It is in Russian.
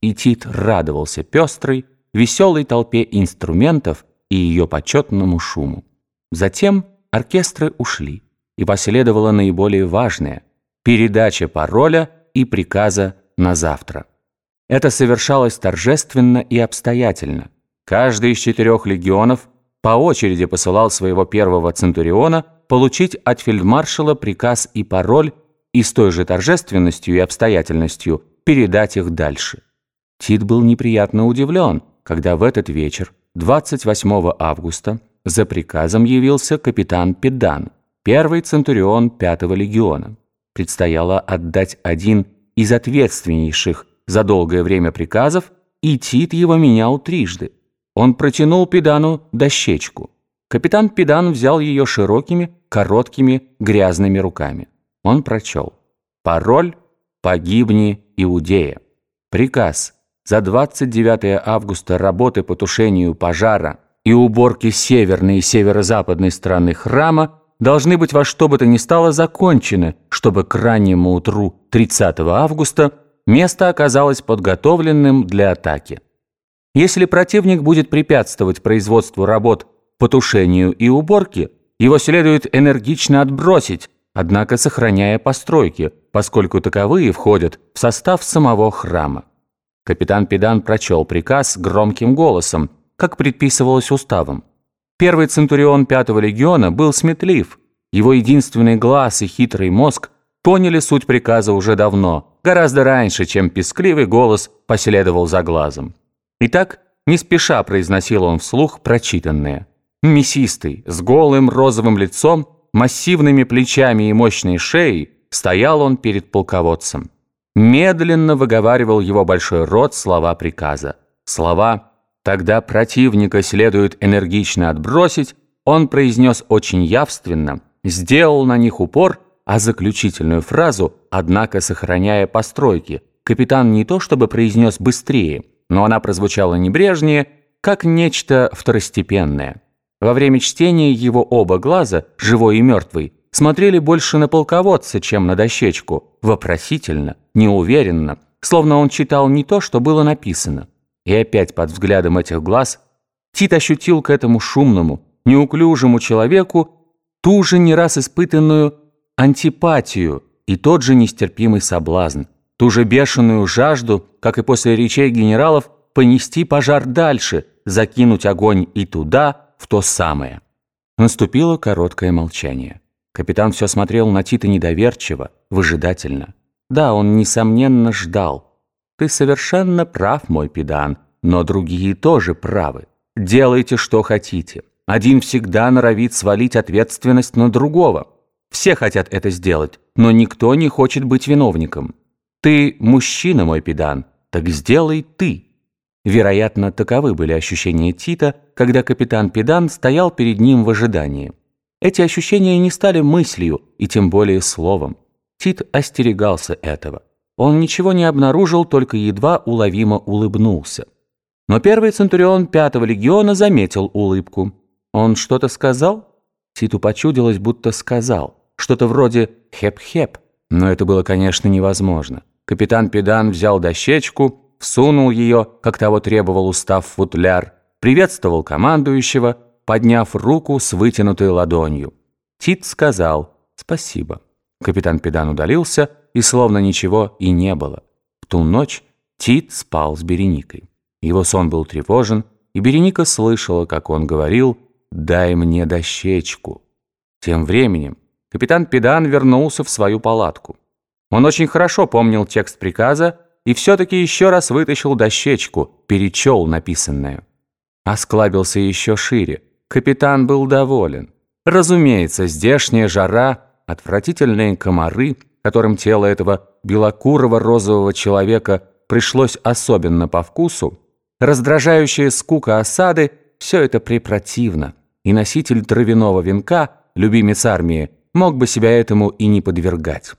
И Тит радовался пестрой, веселой толпе инструментов и ее почетному шуму. Затем оркестры ушли, и последовало наиболее важное – передача пароля и приказа на завтра. Это совершалось торжественно и обстоятельно. Каждый из четырех легионов по очереди посылал своего первого центуриона получить от фельдмаршала приказ и пароль и с той же торжественностью и обстоятельностью передать их дальше. Тит был неприятно удивлен, когда в этот вечер, 28 августа, за приказом явился капитан Педан, первый центурион пятого легиона. Предстояло отдать один из ответственнейших за долгое время приказов, и Тит его менял трижды. Он протянул Педану дощечку. Капитан Педан взял ее широкими, короткими, грязными руками. Он прочел. Пароль «Погибни, Иудея». Приказ за 29 августа работы по тушению пожара и уборки северной и северо-западной стороны храма должны быть во что бы то ни стало закончены, чтобы к раннему утру 30 августа место оказалось подготовленным для атаки. Если противник будет препятствовать производству работ по тушению и уборке, его следует энергично отбросить, однако сохраняя постройки, поскольку таковые входят в состав самого храма. Капитан Педан прочел приказ громким голосом, как предписывалось уставом. Первый центурион пятого легиона был сметлив. Его единственный глаз и хитрый мозг поняли суть приказа уже давно, гораздо раньше, чем пескливый голос последовал за глазом. Итак, не спеша произносил он вслух прочитанное. Мясистый, с голым розовым лицом, массивными плечами и мощной шеей, стоял он перед полководцем. Медленно выговаривал его большой рот слова приказа. Слова Тогда противника следует энергично отбросить, он произнес очень явственно, сделал на них упор, а заключительную фразу, однако сохраняя постройки, капитан не то чтобы произнес быстрее, но она прозвучала небрежнее, как нечто второстепенное. Во время чтения его оба глаза, живой и мертвый, смотрели больше на полководца, чем на дощечку, вопросительно, неуверенно, словно он читал не то, что было написано. И опять под взглядом этих глаз Тит ощутил к этому шумному, неуклюжему человеку ту же не раз испытанную антипатию и тот же нестерпимый соблазн, ту же бешеную жажду, как и после речей генералов, понести пожар дальше, закинуть огонь и туда, в то самое. Наступило короткое молчание. Капитан все смотрел на Тита недоверчиво, выжидательно. Да, он, несомненно, ждал – ты совершенно прав, мой педан, но другие тоже правы. Делайте, что хотите. Один всегда норовит свалить ответственность на другого. Все хотят это сделать, но никто не хочет быть виновником. Ты мужчина, мой педан, так сделай ты. Вероятно, таковы были ощущения Тита, когда капитан Педан стоял перед ним в ожидании. Эти ощущения не стали мыслью и тем более словом. Тит остерегался этого. Он ничего не обнаружил, только едва уловимо улыбнулся. Но первый центурион пятого легиона заметил улыбку. Он что-то сказал? Титу почудилось, будто сказал. Что-то вроде «хеп-хеп». Но это было, конечно, невозможно. Капитан Педан взял дощечку, всунул ее, как того требовал устав футляр, приветствовал командующего, подняв руку с вытянутой ладонью. Тит сказал «спасибо». Капитан Педан удалился, и словно ничего и не было. В ту ночь Тит спал с Береникой. Его сон был тревожен, и Береника слышала, как он говорил «дай мне дощечку». Тем временем капитан Педан вернулся в свою палатку. Он очень хорошо помнил текст приказа и все-таки еще раз вытащил дощечку, перечел написанное. Осклабился еще шире. Капитан был доволен. Разумеется, здешняя жара, отвратительные комары — которым тело этого белокурого розового человека пришлось особенно по вкусу, раздражающая скука осады – все это препротивно, и носитель травяного венка, любимец армии, мог бы себя этому и не подвергать.